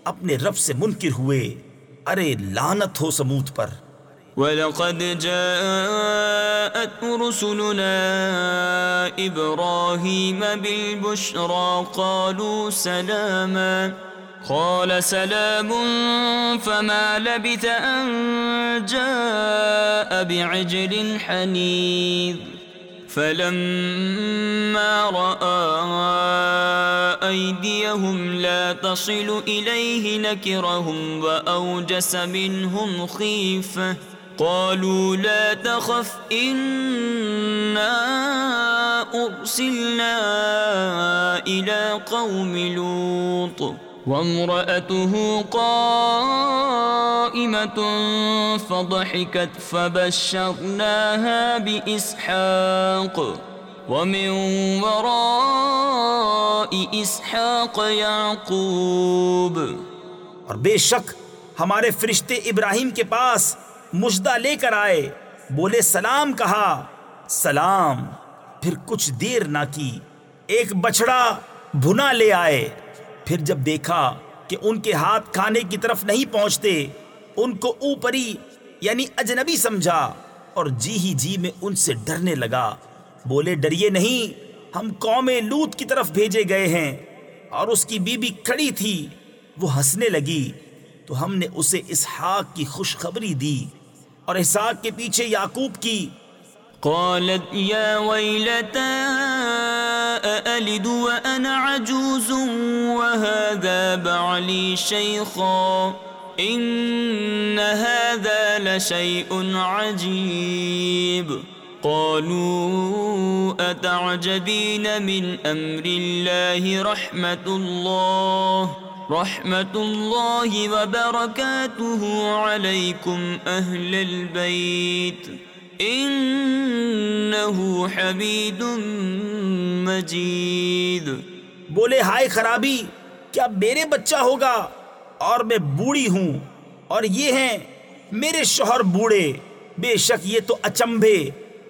اپنے رب سے منکر ہوئے۔ ارے لانت ہو سمود پر۔ ولقد جاءت رسلنا إبراهيم بالبشرى قالوا سلاما. قال سلام، فما لبث أن جاء بعجل حنيذ. فلما رأى أيديهم لا تصل إليه، نكرهم وأوجس منهم خيفة. قالوا لا تخف، إنا أرسلنا إلى قوم لوط. وامرأته قائمة فضحكت فبشرناها بإسحاق. ومن وراء إسحاق يعقوب. اور بے شک ہمارے فرشتے ابراہیم کے پاس مجدہ لے کر آئے۔ بولے، سلام کہا۔ سلام۔ پھر کچھ دیر نہ کی۔ ایک بچڑا بھنا لے آئے۔ پھر جب دیکھا کہ ان کے ہاتھ کھانے کی طرف نہیں پہنچتے، ان کو اوپری یعنی اجنبی سمجھا اور جی ہی جی میں ان سے ڈرنے لگا۔ بولے، ڈریے نہیں، ہم قوم لوت کی طرف بھیجے گئے ہیں۔ اور اس کی بیوی بی کھڑی تھی، وہ ہنسنے لگی۔ تو ہم نے اسے اسحاق کی خوشخبری دی۔ اور اسحاق کے پیچھے یعقوب کی۔ قالت يا ويلتا، أألد وأنا عجوز وهذا بعلي شيخا؟ إن هذا لشيء عجيب. قالوا، أتعجبين من أمر الله رحمة الله؟ رحمة الله وبركاته عليكم أهل البيت. انہو حمید مجید بولے، ہائے خرابی، کیا میرے بچہ ہوگا؟ اور میں بوڑھی ہوں۔ اور یہ ہیں میرے شوہر بوڑھے۔ بے شک یہ تو اچمبے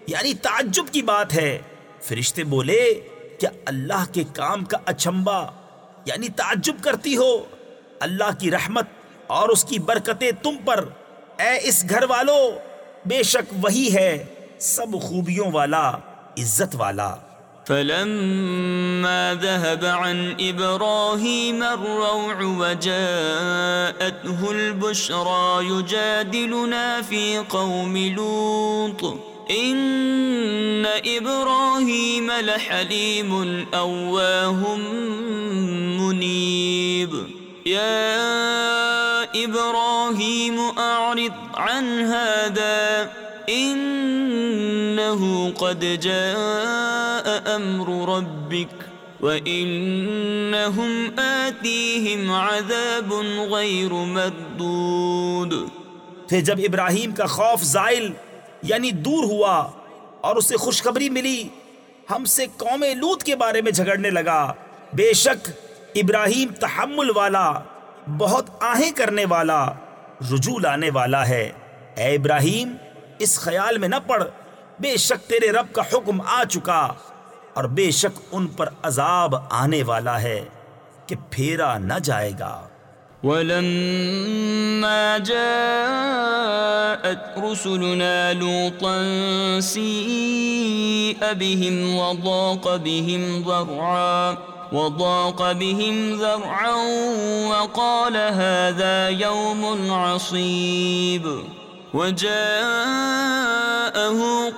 یعنی تعجب کی بات ہے۔ فرشتے بولے، کیا اللہ کے کام کا اچمبا یعنی تعجب کرتی ہو۔ اللہ کی رحمت اور اس کی برکتیں تم پر۔ اے اس گھر والوں بے شک وہی ہے سب خوبیوں والا، عزت والا۔ فلما ذهب عن إبراهيم الروع وجاءته البشرى يجادلنا في قوم لوط۔ إن إبراهيم لحليم أواه منيب. يا ابراہیم اعرض عن هذا انه قد جاء امر ربك وانهم آتيهم عذاب غير مردود. پھر جب ابراہیم کا خوف زائل یعنی دور ہوا اور اسے خوشخبری ملی۔ ہم سے قوم لوت کے بارے میں جھگڑنے لگا۔ بے شک ابراہیم تحمل والا، بہت آہیں کرنے والا، رجوع لانے والا ہے۔ اے ابراہیم، اس خیال میں نہ پڑ۔ بے شک تیرے رب کا حکم آ چکا۔ اور بے شک ان پر عذاب آنے والا ہے کہ پھیرا نہ جائے گا۔ ولما جاءت رسلنا لوطا سيء بهم وضاق بهم ضرعا وضاق بهم ذرعا وقال هذا يوم عصيب. وجاءه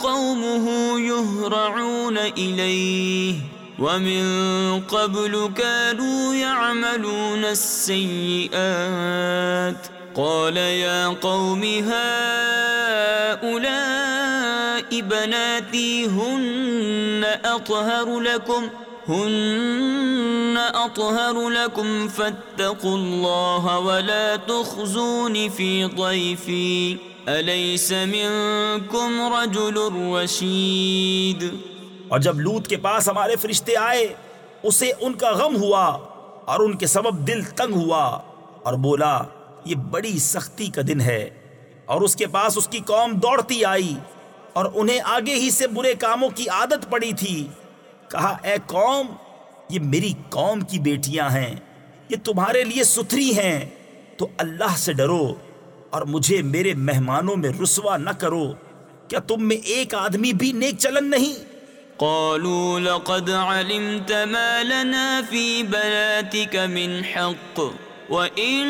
قومه يهرعون إليه ومن قبل كانوا يعملون السيئات. قال يا قوم هؤلاء بناتي هن أطهر لكم ۖ، هن اطهر لكم، فاتقوا الله ولا تخزون في ضيفي. اليس منكم رجل رشيد؟ اور جب لوت کے پاس ہمارے فرشتے آئے، اسے ان کا غم ہوا اور ان کے سبب دل تنگ ہوا اور بولا، یہ بڑی سختی کا دن ہے اور اس کے پاس اس کی قوم دوڑتی آئی اور انہیں آگے ہی سے برے کاموں کی عادت پڑی تھی۔ کہا، اے قوم، یہ میری قوم کی بیٹیاں ہیں، یہ تمہارے لیے ستھری ہیں، تو اللہ سے ڈرو اور مجھے میرے مہمانوں میں رسوا نہ کرو۔ کیا تم میں ایک آدمی بھی نیک چلن نہیں؟ قالوا لقد علمت ما لنا في بناتك من حق وإنك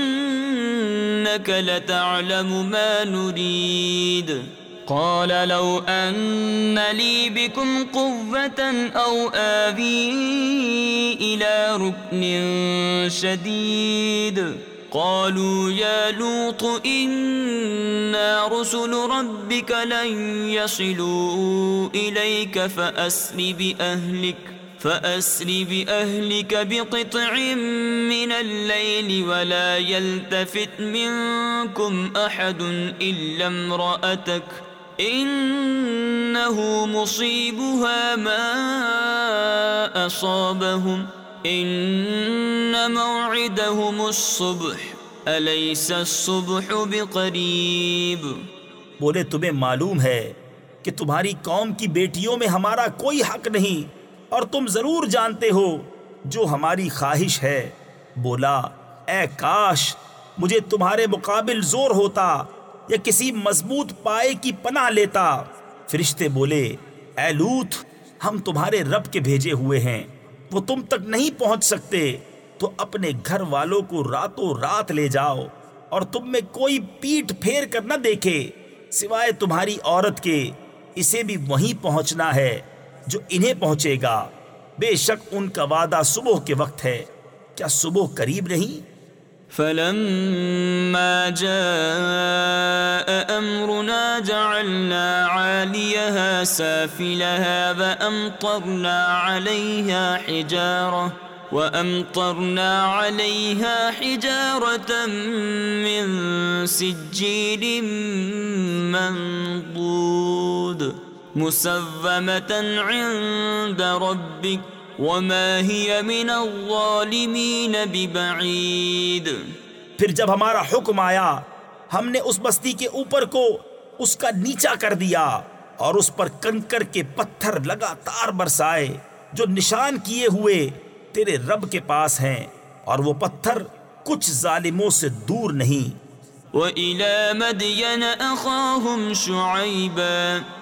لتعلم ما نريد. قال لو أن لي بكم قوة أو آبي إلى ركن شديد. قالوا يا لوط إنا رسل ربك لن يصلوا إليك فأسر بأهلك فأسر بأهلك بقطع من الليل ولا يلتفت منكم أحد إلا امرأتك انہو مصیبها ما اصابهم ان موعدهم الصبح الیس الصبح بقریب بولے، تمہیں معلوم ہے کہ تمہاری قوم کی بیٹیوں میں ہمارا کوئی حق نہیں، اور تم ضرور جانتے ہو جو ہماری خواہش ہے۔ بولا، اے کاش، مجھے تمہارے مقابل زور ہوتا یا کسی مضبوط پائے کی پناہ لیتا۔ فرشتے بولے، اے لوت، ہم تمہارے رب کے بھیجے ہوئے ہیں۔ وہ تم تک نہیں پہنچ سکتے، تو اپنے گھر والوں کو راتوں رات لے جاؤ اور تم میں کوئی پیٹ پھیر کر نہ دیکھے، سوائے تمہاری عورت کے۔ اسے بھی وہیں پہنچنا ہے جو انہیں پہنچے گا۔ بے شک ان کا وعدہ صبح کے وقت ہے۔ کیا صبح قریب نہیں؟ فلما جاء أمرنا جعلنا عاليها سافلها وأمطرنا عليها حجارة وأمطرنا عليها حجارة من سجيل منضود مسومة عند ربك وما هي من الظالمين ببعيد۔ پھر جب ہمارا حکم آیا ہم نے اس بستی کے اوپر کو اس کا نیچا کر دیا اور اس پر کنکر کے پتھر لگاتار برسائے جو نشان کیے ہوئے تیرے رب کے پاس ہیں اور وہ پتھر کچھ ظالموں سے دور نہیں۔ وَإِلَى مَدْيَنَ أَخَاهُمْ شُعَيْبًا۔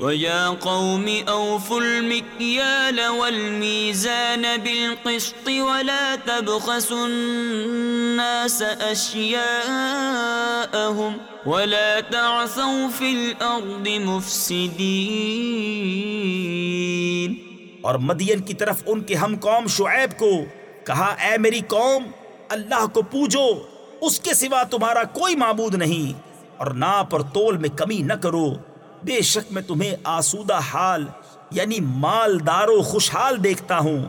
وَيَا قَوْمِ أَوْفُوا الْمِكْيَالَ وَالْمِيزَانَ بِالْقِسْطِ وَلَا تَبْخَسُوا النَّاسَ أَشْيَاءَهُمْ وَلَا تَعْثَوْا فِي الْأَرْضِ مُفْسِدِينَ اور مدین کی طرف ان کے ہم قوم شعیب کو کہا، اے میری قوم، اللہ کو پوجو، اس کے سوا تمہارا کوئی معبود نہیں اور ناپ اور تول میں کمی نہ کرو۔ بے شک میں تمہیں آسودہ حال یعنی مالدار و خوشحال دیکھتا ہوں۔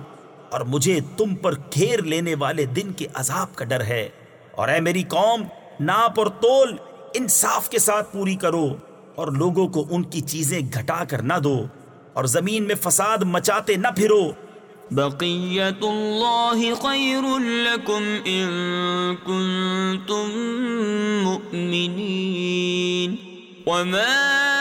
اور مجھے تم پر گھیر لینے والے دن کے عذاب کا ڈر ہے۔ اور اے میری قوم، ناپ اور تول انصاف کے ساتھ پوری کرو اور لوگوں کو ان کی چیزیں گھٹا کر نہ دو۔ اور زمین میں فساد مچاتے نہ پھرو۔ بقیت اللہ خیر لکم ان کنتم مؤمنین۔ وما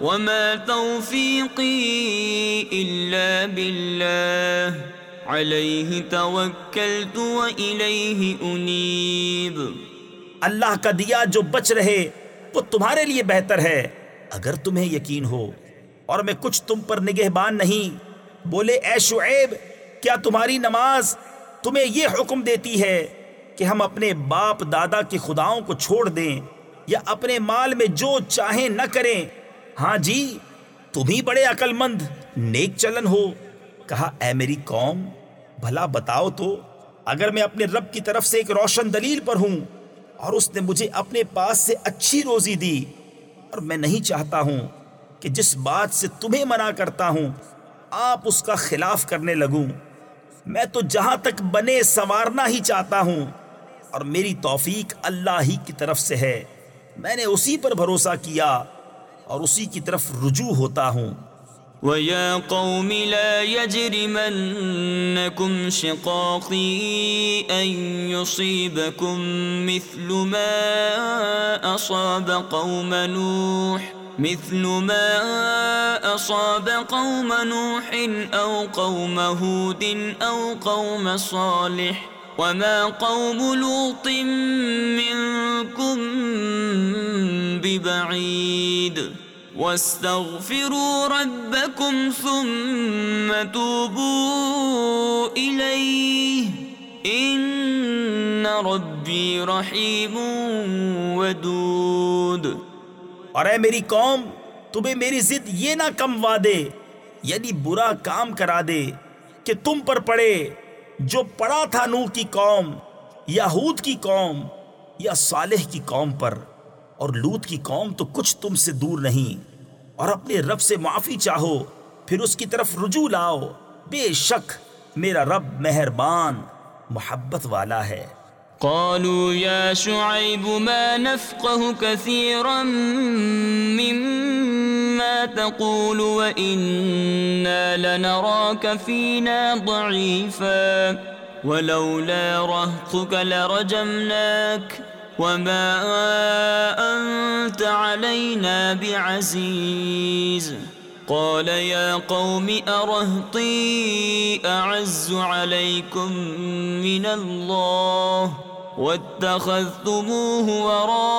وما توفيقي إلا بالله عليه توكلت وإليه أنيب۔ اللہ کا دیا جو بچ رہے، وہ تمہارے لیے بہتر ہے۔ اگر تمہیں یقین ہو اور میں کچھ تم پر نگہبان نہیں، بولے، اے شعیب، کیا تمہاری نماز تمہیں یہ حکم دیتی ہے کہ ہم اپنے باپ دادا کے خداؤں کو چھوڑ دیں یا اپنے مال میں جو چاہیں نہ کریں ہاں جی تم ہی بڑے عقل مند نیک چلن ہو۔ کہا، اے میری قوم، بھلا بتاؤ تو، اگر میں اپنے رب کی طرف سے ایک روشن دلیل پر ہوں، اور اس نے مجھے اپنے پاس سے اچھی روزی دی، اور میں نہیں چاہتا ہوں کہ جس بات سے تمہیں منع کرتا ہوں، آپ اس کا خلاف کرنے لگوں۔ میں تو جہاں تک بنے سنوارنا ہی چاہتا ہوں، اور میری توفیق اللہ ہی کی طرف سے ہے۔ میں نے اسی پر بھروسہ کیا۔ اور اسی کی طرف رجوع ہوتا ہوں۔ وَيَا قَوْمِ لَا يَجْرِمَنَّكُمْ شِقَاقِي أَن يُصِيبَكُم مِّثْلُ مَا أَصَابَ قَوْمَ نُوحٍ مثل ما أصاب قوم نوح أو قوم هود أو قوم صالح وما قوم لوط منكم ببعيد واستغفروا ربكم ثم توبوا إليه. إن ربي رحيم ودود. اور اے میری قوم، تمہیں میری ضد یہ نہ کموا دے یعنی برا کام کرا دے کہ تم پر پڑے، جو پڑا تھا نو کی قوم یا ہود کی قوم، یا صالح کی قوم پر، اور لوت کی قوم تو کچھ تم سے دور نہیں۔ اور اپنے رب سے معافی چاہو، پھر اس کی طرف رجوع لاؤ۔ بے شک میرا رب مہربان، محبت والا ہے۔ قالوا يا شعيب ما نفقه كثيرا مما تقول وإنا لنراك فينا ضعيفا، ولولا رهطك لرجمناك وما أنت علينا بعزيز. قال يا قوم، أرهطي أعز عليكم من الله. واتخذتموه وراءكم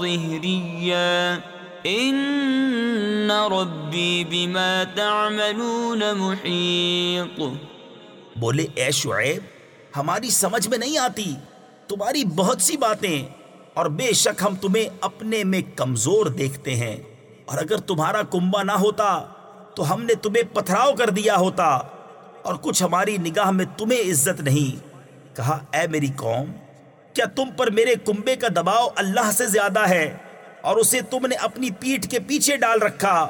ظهريا. ان ربی بما تعملون محیط بولے، اے شعیب، ہماری سمجھ میں نہیں آتی۔ تمہاری بہت سی باتیں۔ اور بے شک ہم تمہیں اپنے میں کمزور دیکھتے ہیں۔ اور اگر تمہارا کنبا نہ ہوتا، تو ہم نے تمہیں پتھراؤ کر دیا ہوتا۔ اور کچھ ہماری نگاہ میں تمہیں عزت نہیں۔ کہا، اے میری قوم، کیا تم پر میرے کنبے کا دباؤ اللہ سے زیادہ ہے؟ اور اسے تم نے اپنی پیٹھ کے پیچھے ڈال رکھا۔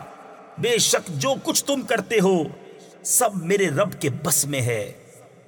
بے شک جو کچھ تم کرتے ہو، سب میرے رب کے بس میں ہے۔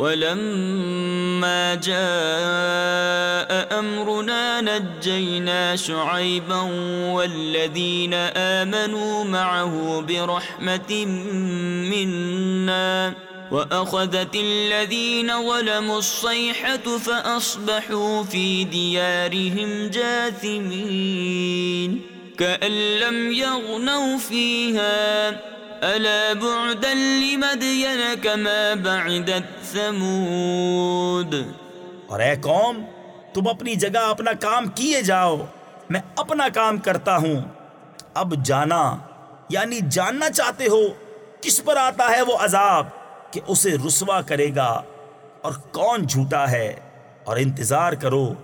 ولما جاء أمرنا نجينا شعيبا والذين آمنوا معه برحمة منا وأخذت الذين ظلموا الصيحة فأصبحوا في ديارهم جاثمين كأن لم يغنوا فيها ألا بعدا لمدين كما بعدت ثمود؟ اور اے قوم، تم اپنی جگہ اپنا کام کیے جاؤ، میں اپنا کام کرتا ہوں۔ اب جانا یعنی جاننا چاہتے ہو، کس پر آتا ہے وہ عذاب کہ اسے رسوا کرے گا؟ اور کون جھوٹا ہے؟ اور انتظار کرو،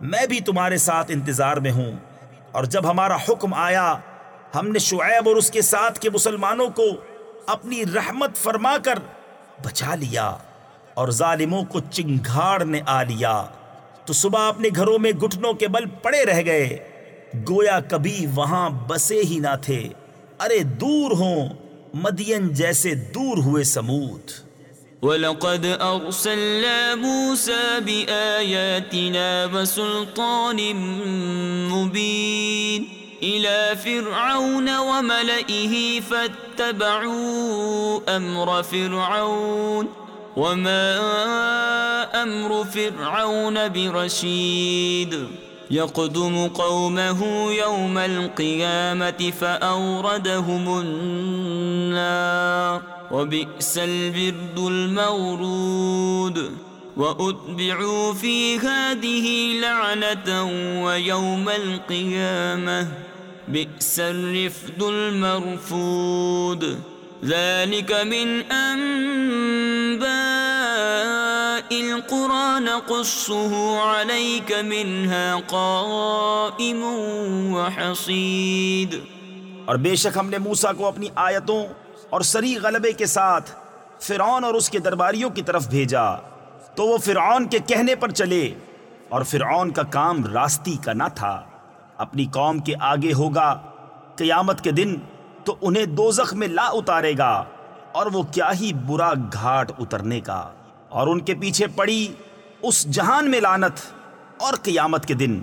میں بھی تمہارے ساتھ انتظار میں ہوں۔ اور جب ہمارا حکم آیا ہم نے شعیب اور اس کے ساتھ کے مسلمانوں کو اپنی رحمت فرما کر بچا لیا اور ظالموں کو چنگھاڑ نے آ لیا۔ تو صبح اپنے گھروں میں گھٹنوں کے بل پڑے رہ گئے۔ گویا کبھی وہاں بسے ہی نہ تھے۔ ارے دور ہوں، مدین جیسے دور ہوئے سمود۔ ولقد أرسلنا موسى بآياتنا وسلطان مبين إلى فرعون وملئه فاتبعوا أمر فرعون وما أمر فرعون برشيد. يقدم قومه يوم القيامة فأوردهم النار. وبئس البرد المورود. وأتبعوا في هذه لعنة ويوم القيامة بئس الرفد المرفود ذلك من أنباء القرى نقصه عليك منها قائم وحصيد اور بے شک ہم نے موسا کو اپنی آیتوں اور سری غلبے کے ساتھ فرعون اور اس کے درباریوں کی طرف بھیجا۔ تو وہ فرعون کے کہنے پر چلے۔ اور فرعون کا کام راستی کا نہ تھا۔ اپنی قوم کے آگے ہوگا۔ قیامت کے دن تو انہیں دوزخ میں لا اتارے گا۔ اور وہ کیا ہی برا گھاٹ اترنے کا۔ اور ان کے پیچھے پڑی اس جہان میں لانت اور قیامت کے دن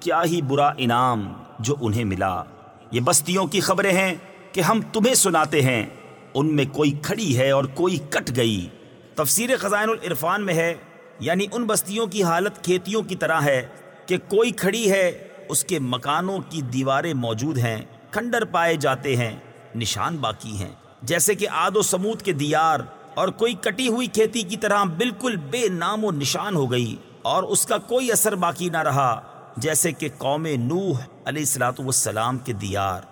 کیا ہی برا انعام جو انہیں ملا۔ یہ بستیوں کی خبریں ہیں کہ ہم تمہیں سناتے ہیں۔ ان میں کوئی کھڑی ہے اور کوئی کٹ گئی۔ تفسیر خزائن العرفان میں ہے یعنی ان بستیوں کی حالت کھیتیوں کی طرح ہے کہ کوئی کھڑی ہے، اس کے مکانوں کی دیواریں موجود ہیں، کھنڈر پائے جاتے ہیں، نشان باقی ہیں۔ جیسے کہ آد و سمود کے دیار اور کوئی کٹی ہوئی کھیتی کی طرح بالکل بے نام و نشان ہو گئی اور اس کا کوئی اثر باقی نہ رہا، جیسے کہ قوم نوح علیہ السلاۃ والسلام کے دیار۔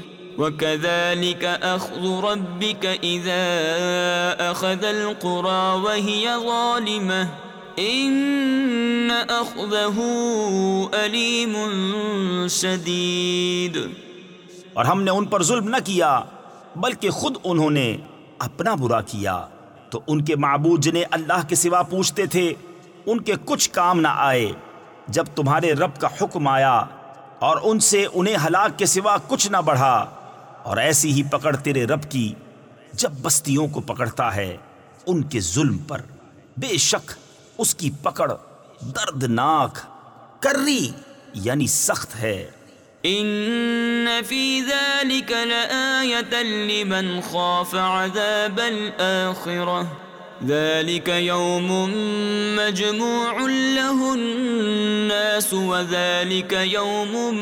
وكذلك أخذ ربك إذا أخذ القرى وهي ظالمة إن أخذه أليم شديد۔ اور ہم نے ان پر ظلم نہ کیا، بلکہ خود انہوں نے اپنا برا کیا۔ تو ان کے معبود جنہیں اللہ کے سوا پوچھتے تھے، ان کے کچھ کام نہ آئے۔ جب تمہارے رب کا حکم آیا اور ان سے انہیں ہلاک کے سوا کچھ نہ بڑھا اور ایسی ہی پکڑ تیرے رب کی جب بستیوں کو پکڑتا ہے ان کے ظلم پر۔ بے شک اس کی پکڑ دردناک، کری یعنی سخت ہے۔ ان فی ذلك لآیتا لمن خاف عذاب الآخرة۔ ذلك يوم مجموع له الناس وذلك يوم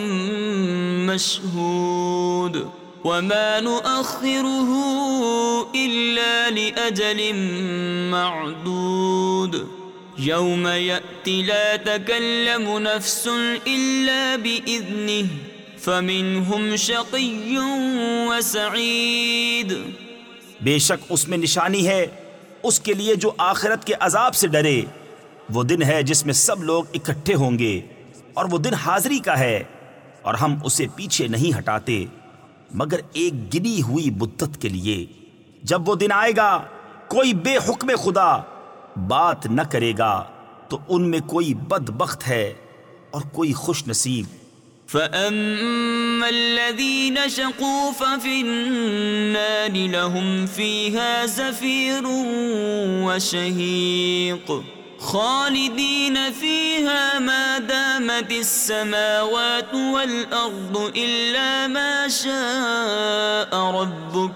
مشهود وما نؤخره إلا لأجل معدود. يوم يأتي لا تكلم نفس إلا بإذنه، فمنهم شقي وسعيد. بے شک اس میں نشانی ہے، اس کے لیے جو آخرت کے عذاب سے ڈرے، وہ دن ہے جس میں سب لوگ اکٹھے ہوں گے، اور وہ دن حاضری کا ہے، اور ہم اسے پیچھے نہیں ہٹاتے۔ مگر ایک گنی ہوئی مدت کے لیے جب وہ دن آئے گا، کوئی بے حکم خدا بات نہ کرے گا، تو ان میں کوئی بد بخت ہے اور کوئی خوش نصیب۔ فأما الذين شقوا ففي النار لهم فيها زفير وشهيق۔ خالدين فيها ما دامت السماوات والأرض إلا ما شاء ربك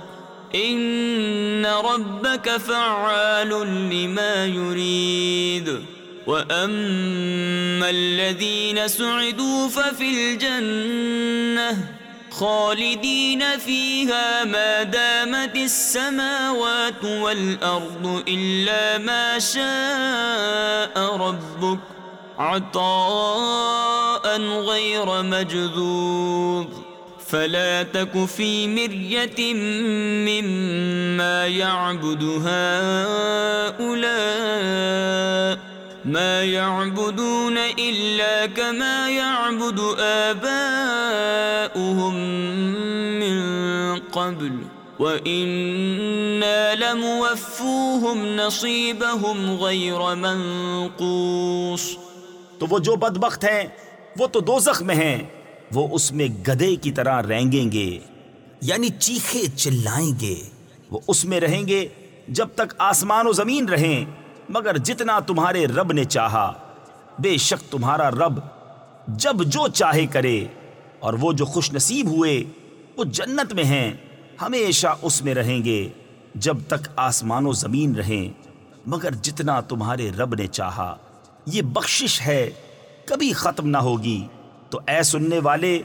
إن ربك فعال لما يريد. وأما الذين سعدوا ففي الجنة خالدين فيها ما دامت السماوات والأرض إلا ما شاء ربك عطاء غير مجذوذ فلا تك في مرية مما يعبد هؤلاء ما يعبدون إلا كما يعبد آباؤهم من قبل وَإِنَّا لَمُوَفُّوهُمْ نَصِيبَهُمْ غَيْرَ مَنْقُوص۔ تو وہ جو بدبخت ہیں، وہ تو دوزخ میں ہیں۔ وہ اس میں گدے کی طرح رینگیں گے یعنی چیخے چلائیں گے۔ وہ اس میں رہیں گے جب تک آسمان و زمین رہیں۔ مگر جتنا تمہارے رب نے چاہا۔ بے شک تمہارا رب جب جو چاہے کرے، اور وہ جو خوش نصیب ہوئے، وہ جنت میں ہیں، ہمیشہ اس میں رہیں گے، جب تک آسمان و زمین رہیں۔ مگر جتنا تمہارے رب نے چاہا، یہ بخشش ہے، کبھی ختم نہ ہوگی۔ تو اے سننے والے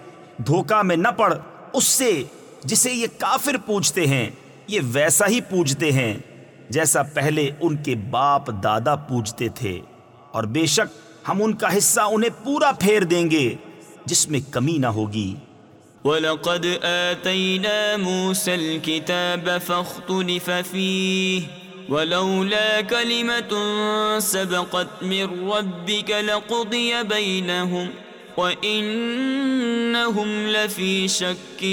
دھوکا میں نہ پڑ، اس سے جسے یہ کافر پوچھتے ہیں، یہ ویسا ہی پوچھتے ہیں۔ جیسا پہلے ان کے باپ دادا پوچھتے تھے۔ اور بے شک ہم ان کا حصہ انہیں پورا پھیر دیں گے، جس میں کمی نہ ہوگی۔ وَلَقَدْ آتَيْنَا مُوسَى الْكِتَابَ فَاخْتُلِفَ فِيهِ، وَلَوْلَا كَلِمَةٌ سَبَقَتْ مِنْ رَبِّكَ لَقُضِيَ بَيْنَهُمْ، وَإِنَّهُمْ لَفِي شَكٍّ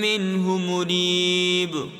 مِّنْهُ مُرِيبٍ۔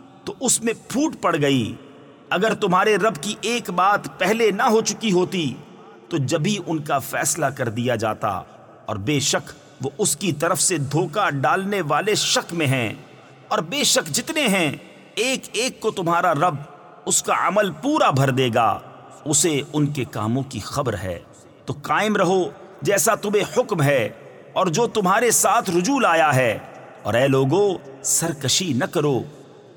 تو اس میں پھوٹ پڑ گئی۔ اگر تمہارے رب کی ایک بات پہلے نہ ہو چکی ہوتی، تو جبھی ان کا فیصلہ کر دیا جاتا۔ اور بے شک وہ اس کی طرف سے دھوکہ ڈالنے والے شک میں ہیں۔ اور بے شک جتنے ہیں، ایک ایک کو تمہارا رب اس کا عمل پورا بھر دے گا۔ اسے ان کے کاموں کی خبر ہے۔ تو قائم رہو جیسا تمہیں حکم ہے، اور جو تمہارے ساتھ رجوع آیا ہے۔ اور اے لوگو، سرکشی نہ کرو۔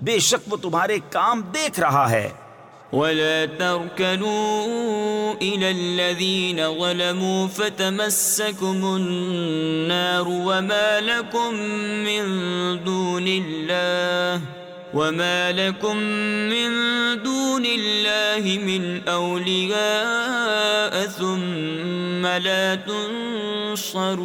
بے شک وہ تمہارے کام دیکھ رہا ہے۔ ولا تركنوا إلى الذين ظلموا فتمسكم النار وما لكم من دون الله وما لكم من دون الله من أولياء ثم لا تنصرون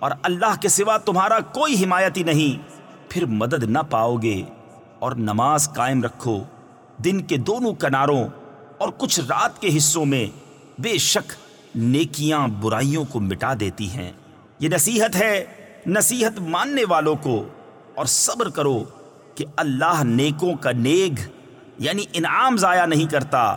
اور اللہ کے سوا تمہارا کوئی حمایتی نہیں۔ پھر مدد نہ پاؤ گے اور نماز قائم رکھو۔ دن کے دونوں کناروں اور کچھ رات کے حصوں میں بے شک نیکیاں برائیوں کو مٹا دیتی ہیں۔ یہ نصیحت ہے نصیحت ماننے والوں کو اور صبر کرو کہ اللہ نیکوں کا نیگ یعنی انعام ضائع نہیں کرتا۔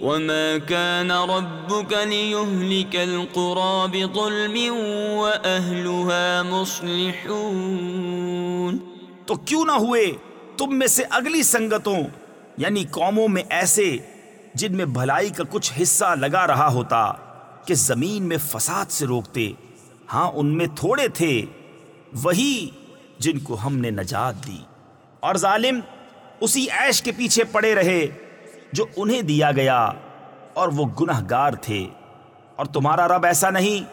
وما كان ربك ليهلك القرى بظلم وأهلها مصلحون تو کیوں نہ ہوئے؟ تم میں سے اگلی سنگتوں یعنی قوموں میں ایسے جن میں بھلائی کا کچھ حصہ لگا رہا ہوتا، کہ زمین میں فساد سے روکتے۔ ہاں ان میں تھوڑے تھے، وہی جن کو ہم نے نجات دی۔ اور ظالم، اسی عیش کے پیچھے پڑے رہے۔ جو انہیں دیا گیا، اور وہ گناہ گار تھے۔ اور تمہارا رب ایسا نہیں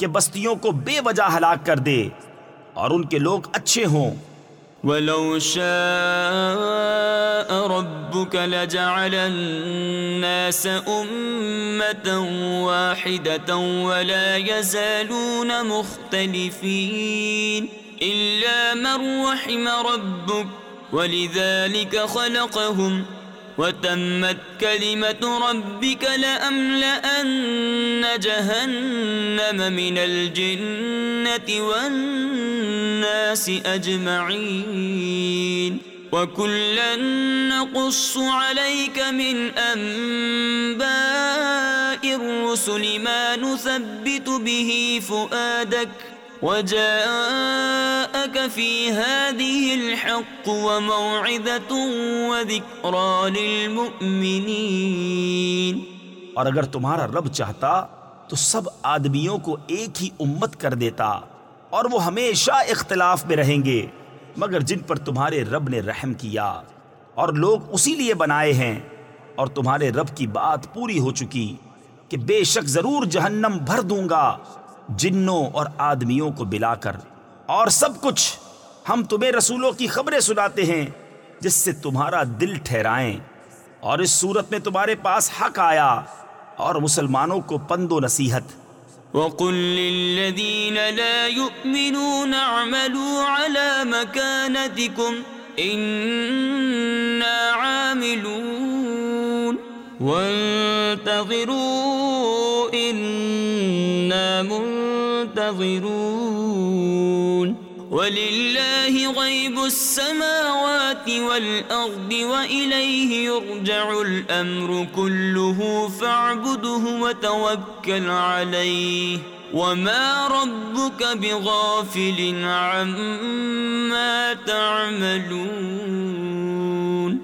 کہ بستیوں کو بے وجہ ہلاک کر دے اور ان کے لوگ اچھے ہوں۔ ولو شاء ربك لجعل الناس أمة واحدة ولا يزالون مختلفين إلا من رحم ربك ولذلك خلقهم وتمت كلمة ربك لأملأن جهنم من الجنة والناس أجمعين. وكلا نقص عليك من أنباء الرسل ما نثبت به فؤادك وجاءك في هذه الحق وموعظة وذكرى للمؤمنين. اور اگر تمہارا رب چاہتا تو سب آدمیوں کو ایک ہی امت کر دیتا اور وہ ہمیشہ اختلاف میں رہیں گے، مگر جن پر تمہارے رب نے رحم کیا اور لوگ اسی لیے بنائے ہیں۔ اور تمہارے رب کی بات پوری ہو چکی کہ بے شک ضرور جہنم بھر دوں گا۔ جنوں اور آدمیوں کو بلا کر۔ اور سب کچھ ہم تمہیں رسولوں کی خبریں سناتے ہیں، جس سے تمہارا دل ٹھہرائیں۔ اور اس صورت میں تمہارے پاس حق آیا، اور مسلمانوں کو پند و نصیحت۔ وقل للذين لا يؤمنون اعملوا على مكانتكم إنا عاملون۔ وانتظروا إنا منتظرون ولله غيب السماوات والأرض وإليه يرجع الأمر كله فاعبده وتوكل عليه وما ربك بغافل عما تعملون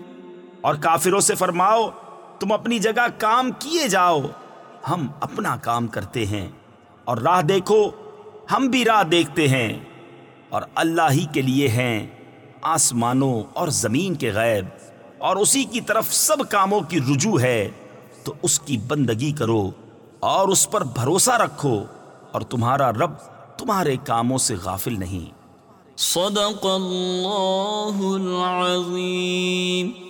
اور کافروں سے فرماؤ، تم اپنی جگہ کام کیے جاؤ، ہم اپنا کام کرتے ہیں۔ اور راہ دیکھو، ہم بھی راہ دیکھتے ہیں اور اللہ ہی کے لیے ہیں، آسمانوں اور زمین کے غیب۔ اور اسی کی طرف سب کاموں کی رجوع ہے، تو اس کی بندگی کرو اور اس پر بھروسہ رکھو اور تمہارا رب تمہارے کاموں سے غافل نہیں۔ صدق اللہ العظیم۔